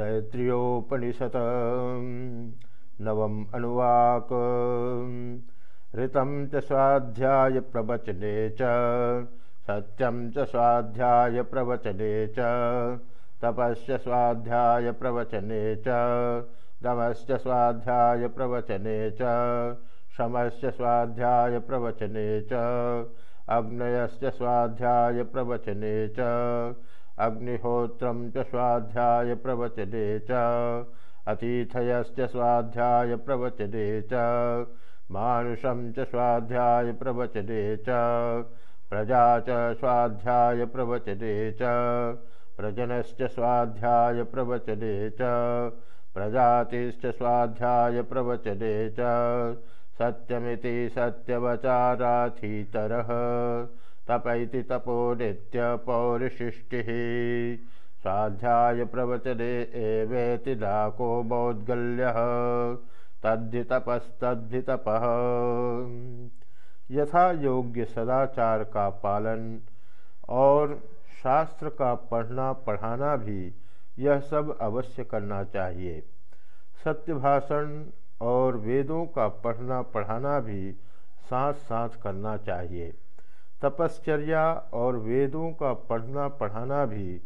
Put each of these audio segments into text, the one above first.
तैत्रियोपनिषत् नवम अनुवाक। ऋतं च स्वाध्यायप्रवचने च। सत्यं च स्वाध्यायप्रवचने च। तपस्य स्वाध्यायप्रवचने च। दमश्च स्वाध्यायप्रवचने च। शमस्य स्वाध्यायप्रवचने च। अग्नयश्च स्वाध्यायप्रवचने च अग्निहोत्रं च स्वाध्यायप्रवचने च, अतिथयश्च स्वाध्यायप्रवचने च, मानुषं च स्वाध्यायप्रवचने च, प्रजा च स्वाध्यायप्रवचने च, प्रजनश्च स्वाध्यायप्रवचने च, प्रजातिश्च स्वाध्यायप्रवचने च, सत्यमिति तपैति तपो नित्यपौरिशिष्टिः स्वाध्यायप्रवचने एवेति डाको मौद्गल्यः। तद्धि तपस्तद्धि तपः यथा योग्य सदाचार का पालन और शास्त्र का पढ़ना, पढ़ाना भी यह सब अवश्य करना चाहिए। सत्य भाषण और वेदों का पढ़ना, पढ़ाना भी साथ साथ करना चाहिए। तपश्चर्या और वेदों का पढ़ना पढ़ाना भी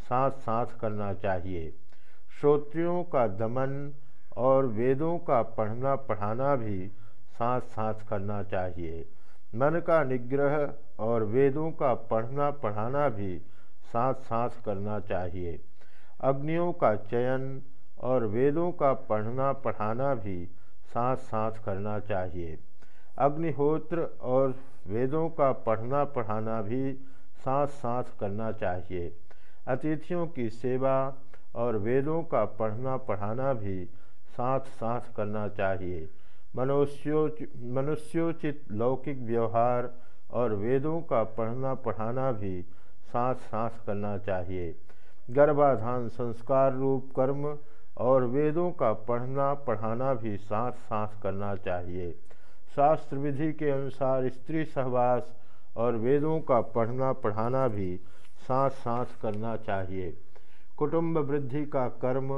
साथ साथ करना चाहिए। श्रोत्रियों का दमन और वेदों का पढ़ना पढ़ाना भी साथ साथ करना चाहिए। मन का निग्रह और वेदों का पढ़ना पढ़ाना भी साथ साथ करना चाहिए। अग्नियों का चयन और वेदों का पढ़ना पढ़ाना भी साथ साथ करना चाहिए। अग्निहोत्र और वेदों का पढ़ना पढ़ाना भी साथ साथ करना चाहिए। अतिथियों की सेवा और वेदों का पढ़ना पढ़ाना भी साथ साथ करना चाहिए। मनुष्यो मनुष्योचित लौकिक व्यवहार और वेदों का पढ़ना पढ़ाना भी साथ साथ करना चाहिए। गर्भाधान संस्कार रूप कर्म और वेदों का पढ़ना पढ़ाना भी साथ साथ करना चाहिए। शास्त्र विधि के अनुसार स्त्री सहवास और वेदों का पढ़ना पढ़ाना भी साथ साथ करना चाहिए। कुटुंब वृद्धि का कर्म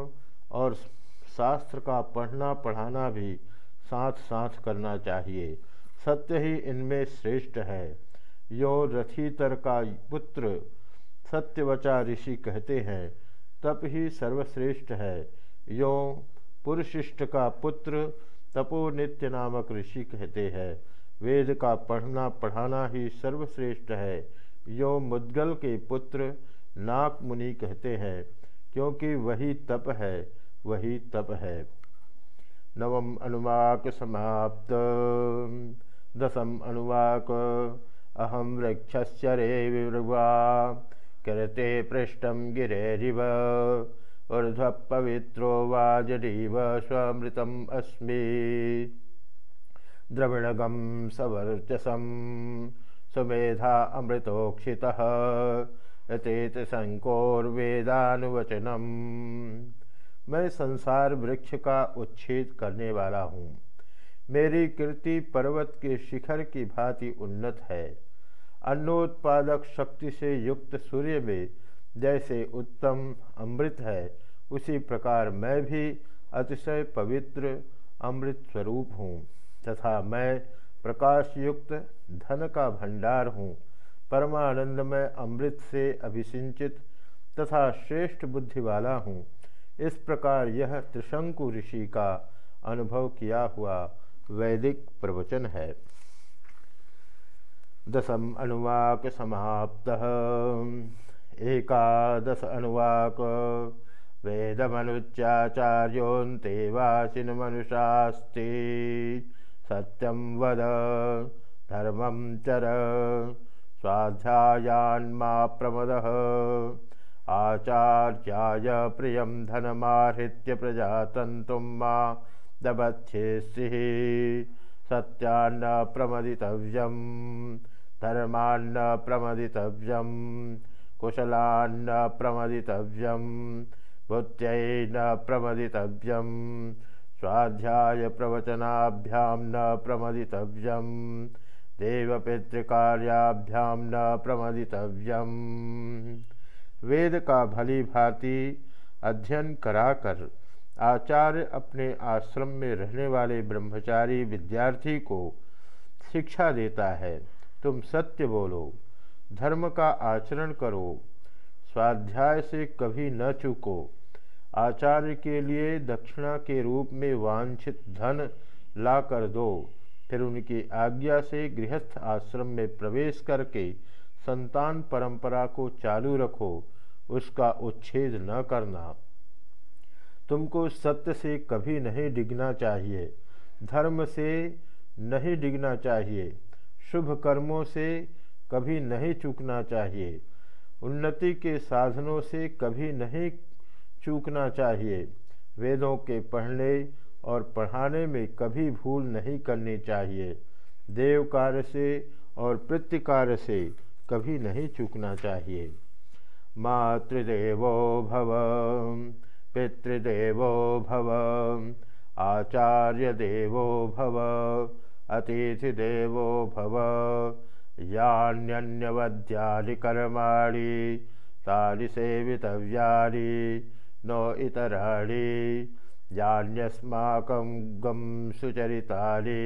और शास्त्र का पढ़ना पढ़ाना भी साथ साथ करना चाहिए। सत्य ही इनमें श्रेष्ठ है। यो रथीतर का पुत्र सत्यवचा ऋषि कहते हैं, तप ही सर्वश्रेष्ठ है। यो पुरुषिष्ठ का पुत्र तपो नित्य नामक ऋषि कहते हैं। वेद का पढ़ना पढ़ाना ही सर्वश्रेष्ठ है। यो मुद्गल के पुत्र नाक मुनि कहते हैं, क्योंकि वही तप है, वही तप है। नवम अनुवाक समाप्त। दसम अनुवाक। अहम वृक्षरे विवा करते पृष्ठम गिरेरिव ऊर्ध्व पवित्रो वाजरीव स्वमृतम अस्मि। द्रविणगम सवर्चसम सुमेधा अमृतोक्षितः यतेत संकोर्वेदानुवचनम मैं संसार वृक्ष का उच्छेद करने वाला हूँ। मेरी कीर्ति पर्वत के शिखर की भांति उन्नत है। अन्नोत्पादक शक्ति से युक्त सूर्य में जैसे उत्तम अमृत है, उसी प्रकार मैं भी अतिशय पवित्र अमृत स्वरूप हूँ तथा मैं प्रकाश युक्त धन का भंडार हूँ। परमानंद में अमृत से अभिसिंचित तथा श्रेष्ठ बुद्धि वाला हूँ। इस प्रकार यह त्रिशंकु ऋषि का अनुभव किया हुआ वैदिक प्रवचन है। दसम अनुवाक समाप्त। एकादश अनुवाक। वेदमनुच्चाचार्योन्ते वाचिन मनुषास्ति। सत्यम वद धर्मं चर स्वाध्यायान्मा प्रमद। आचार्याय प्रिय धनमाहृत्य प्रजातन्तुं मा दबच्छेस्सिः सत्यान्न प्रमदितव्यं धर्मान्न प्रमदितव्यं कुशलान्न प्रमदितव्यं बुद्ध्यै न प्रमदितव्यं स्वाध्यायप्रवचनाभ्यां न प्रमदितव्यं देवपितृकार्याभ्यां न प्रमदितव्यम् वेद का भली भांति अध्ययन कराकर आचार्य अपने आश्रम में रहने वाले ब्रह्मचारी विद्यार्थी को शिक्षा देता है। तुम सत्य बोलो। धर्म का आचरण करो, स्वाध्याय से कभी न चूको। आचार्य के लिए दक्षिणा के रूप में वांछित धन ला कर दो। फिर उनकी आज्ञा से गृहस्थ आश्रम में प्रवेश करके संतान परंपरा को चालू रखो, उसका उच्छेद न करना। तुमको सत्य से कभी नहीं डिगना चाहिए, धर्म से नहीं डिगना चाहिए, शुभ कर्मों से कभी नहीं चूकना चाहिए। उन्नति के साधनों से कभी नहीं चूकना चाहिए। वेदों के पढ़ने और पढ़ाने में कभी भूल नहीं करनी चाहिए। देव कार्य से और प्रत्युकार्य से कभी नहीं चूकना चाहिए। मातृदेवो भव, पितृदेवो भव, आचार्य देवो भव, अतिथिदेवो भव यान्यन्यवद्यानि कर्माणि तानि सेवितव्यानि नो इतराणि यान्यस्माकं गं सुचरितानि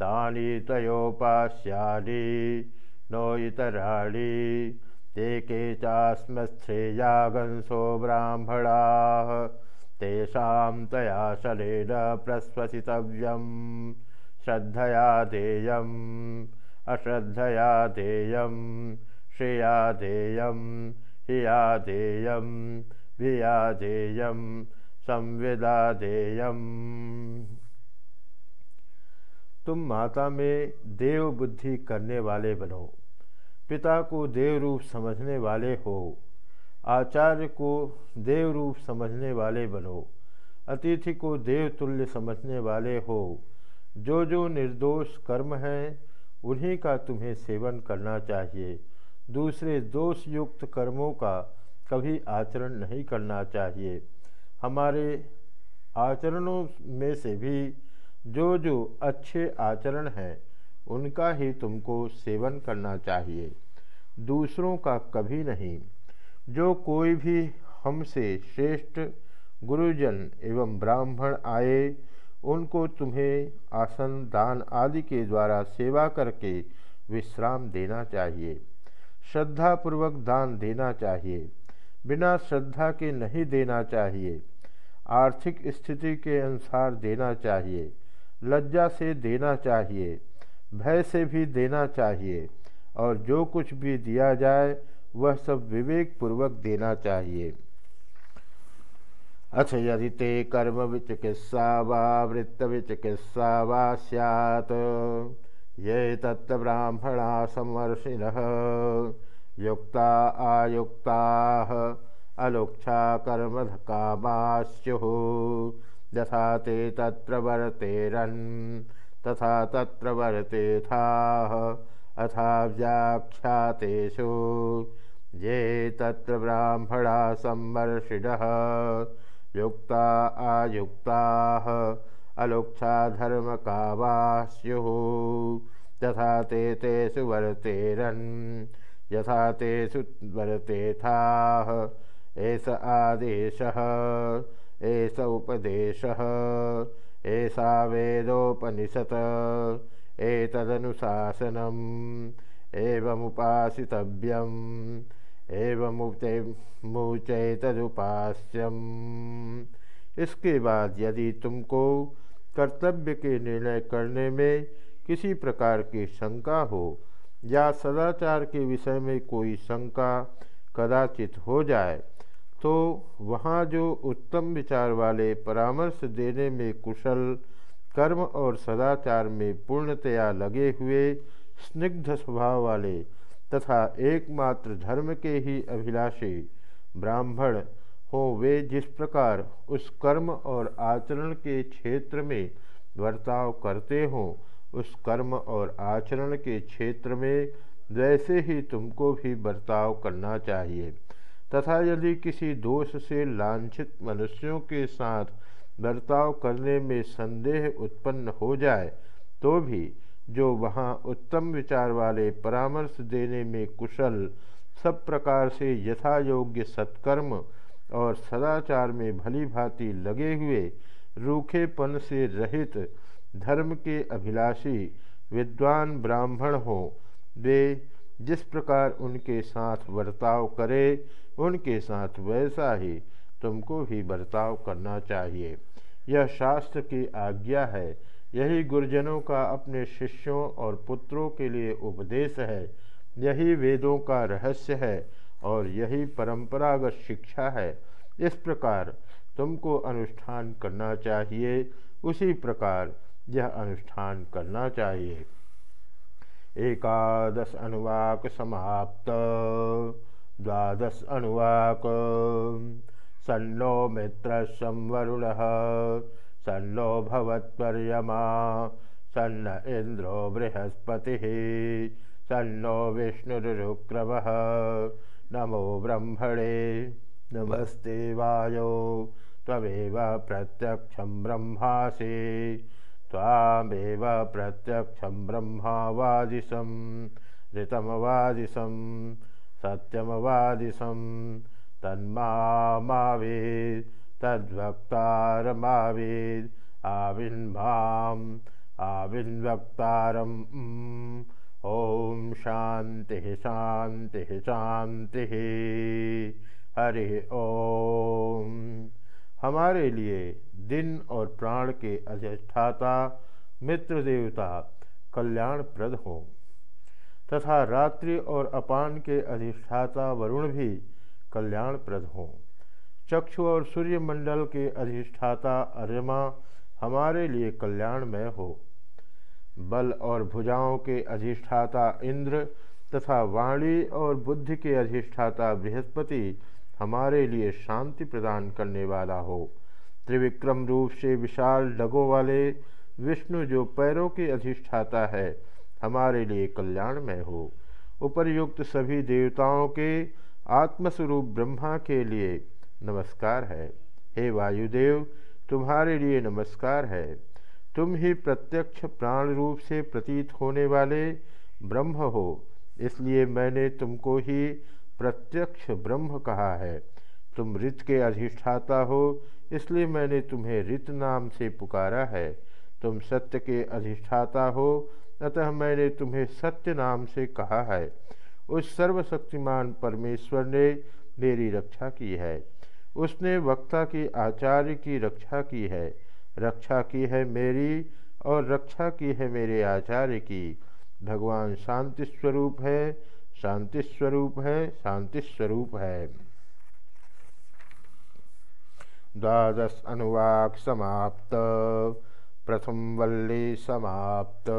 तानि त्वयोपास्यानि नो इतराणि ते के चास्मश्रेयागंसो ब्राह्मणाः तेषां तया शलेन प्रश्वसितव्यं श्रद्धया देयम् अश्रद्धया देयं श्रेया देयं हिया देयं भिया देयं संविदा देयम तुम माता में देव बुद्धि करने वाले बनो, पिता को देव रूप समझने वाले हो, आचार्य को देव रूप समझने वाले बनो, अतिथि को देव तुल्य समझने वाले हो, जो जो निर्दोष कर्म हैं उन्हीं का तुम्हें सेवन करना चाहिए। दूसरे दोष युक्त कर्मों का कभी आचरण नहीं करना चाहिए। हमारे आचरणों में से भी जो जो अच्छे आचरण हैं, उनका ही तुमको सेवन करना चाहिए। दूसरों का कभी नहीं। जो कोई भी हमसे श्रेष्ठ गुरुजन एवं ब्राह्मण आए उनको तुम्हें आसन, दान आदि के द्वारा सेवा करके विश्राम देना चाहिए। श्रद्धापूर्वक दान देना चाहिए। बिना श्रद्धा के नहीं देना चाहिए। आर्थिक स्थिति के अनुसार देना चाहिए। लज्जा से देना चाहिए। भय से भी देना चाहिए। और जो कुछ भी दिया जाए, वह सब विवेक पूर्वक देना चाहिए। अथ यदि ते कर्म विचिकित्सा वा वृत्त विचिकित्सा वा सैत् ये तत्र ब्राह्मणा समर्षिण युक्ता आयुक्ता अलोक्षा कर्म कामास्युः यथा ते तत्र वर्तेरन्, तथा तत्र वर्तेथाः, अथा व्याख्यातेषु, ये तत्र ब्राह्मणा संवर्षिणः युक्ता आयुक्ताः अलोक्षा धर्मकावा स्युः तथा ते तेषु वर्तेरन् यथा तेषु वर्तेथाः। एष आदेशः एष उपदेशः एषा वेदोपनिषत् एतदनुशासनम् एवमुपासितव्यम् एवमुचे मुचैतदुपास्यम्। इसके बाद यदि तुमको कर्तव्य के निर्णय करने में किसी प्रकार की शंका हो या सदाचार के विषय में कोई शंका कदाचित हो जाए तो वहाँ जो उत्तम विचार वाले परामर्श देने में कुशल, कर्म और सदाचार में पूर्णतया लगे हुए, स्निग्ध स्वभाव वाले तथा एकमात्र धर्म के ही अभिलाषी ब्राह्मण हो, वे जिस प्रकार उस कर्म और आचरण के क्षेत्र में बर्ताव करते हों, उस कर्म और आचरण के क्षेत्र में वैसे ही तुमको भी बर्ताव करना चाहिए। तथा यदि किसी दोष से लांछित मनुष्यों के साथ बर्ताव करने में संदेह उत्पन्न हो जाए तो भी जो वहाँ उत्तम विचार वाले परामर्श देने में कुशल, सब प्रकार से यथा योग्य सत्कर्म और सदाचार में भली भांति लगे हुए, रूखेपन से रहित धर्म के अभिलाषी, विद्वान ब्राह्मण हो, वे जिस प्रकार उनके साथ बर्ताव करे, उनके साथ वैसा ही तुमको भी बर्ताव करना चाहिए। यह शास्त्र की आज्ञा है यही गुरुजनों का अपने शिष्यों और पुत्रों के लिए उपदेश है, यही वेदों का रहस्य है और यही परंपरागत शिक्षा है। इस प्रकार तुमको अनुष्ठान करना चाहिए, उसी प्रकार यह अनुष्ठान करना चाहिए। एकादश अनुवाक समाप्त, द्वादश अनुवाक सन्नो मित्र संवरुण सन्नो भवत्पर्यमा। सन्न इंद्रो बृहस्पति। सन्नो विष्णुरुक्रम नमो ब्रह्मणे। नमस्ते वायो। तमेव प्रत्यक्षं ब्रह्मासि। त्वामेव प्रत्यक्षं ब्रह्मावादिशं ऋतमवादिशं सत्यमवादिशं तन्मावेत् तद्वक्तारमावेद्। आविन्भाम् आविन्वक्तारम् ओम शांति शांति शांति हरि ओम। हमारे लिए दिन और प्राण के अधिष्ठाता, मित्र देवता, कल्याणप्रद हों। तथा रात्रि और अपान के अधिष्ठाता वरुण भी कल्याणप्रद हों। चक्षु और सूर्यमंडल के अधिष्ठाता अर्यमा हमारे लिए कल्याणमय हो। बल और भुजाओं के अधिष्ठाता इंद्र तथा वाणी और बुद्धि के अधिष्ठाता बृहस्पति हमारे लिए शांति प्रदान करने वाला हो। त्रिविक्रम रूप से विशाल डगों वाले विष्णु जो पैरों के अधिष्ठाता है, हमारे लिए कल्याणमय हो। उपर्युक्त सभी देवताओं के आत्मस्वरूप ब्रह्मा के लिए नमस्कार है। हे वायुदेव, तुम्हारे लिए नमस्कार है। तुम ही प्रत्यक्ष प्राण रूप से प्रतीत होने वाले ब्रह्म हो। इसलिए मैंने तुमको ही प्रत्यक्ष ब्रह्म कहा है। तुम ऋत के अधिष्ठाता हो, इसलिए मैंने तुम्हें ऋत नाम से पुकारा है। तुम सत्य के अधिष्ठाता हो, अतः मैंने तुम्हें सत्य नाम से कहा है। उस सर्वशक्तिमान परमेश्वर ने मेरी रक्षा की है। उसने वक्ता की, आचार्य की रक्षा की है। रक्षा की है मेरी और रक्षा की है मेरे आचार्य की। भगवान शांति स्वरूप है, शांति स्वरूप है, शांति स्वरूप है। द्वादश अनुवाक समाप्त। प्रथम वल्ली समाप्त।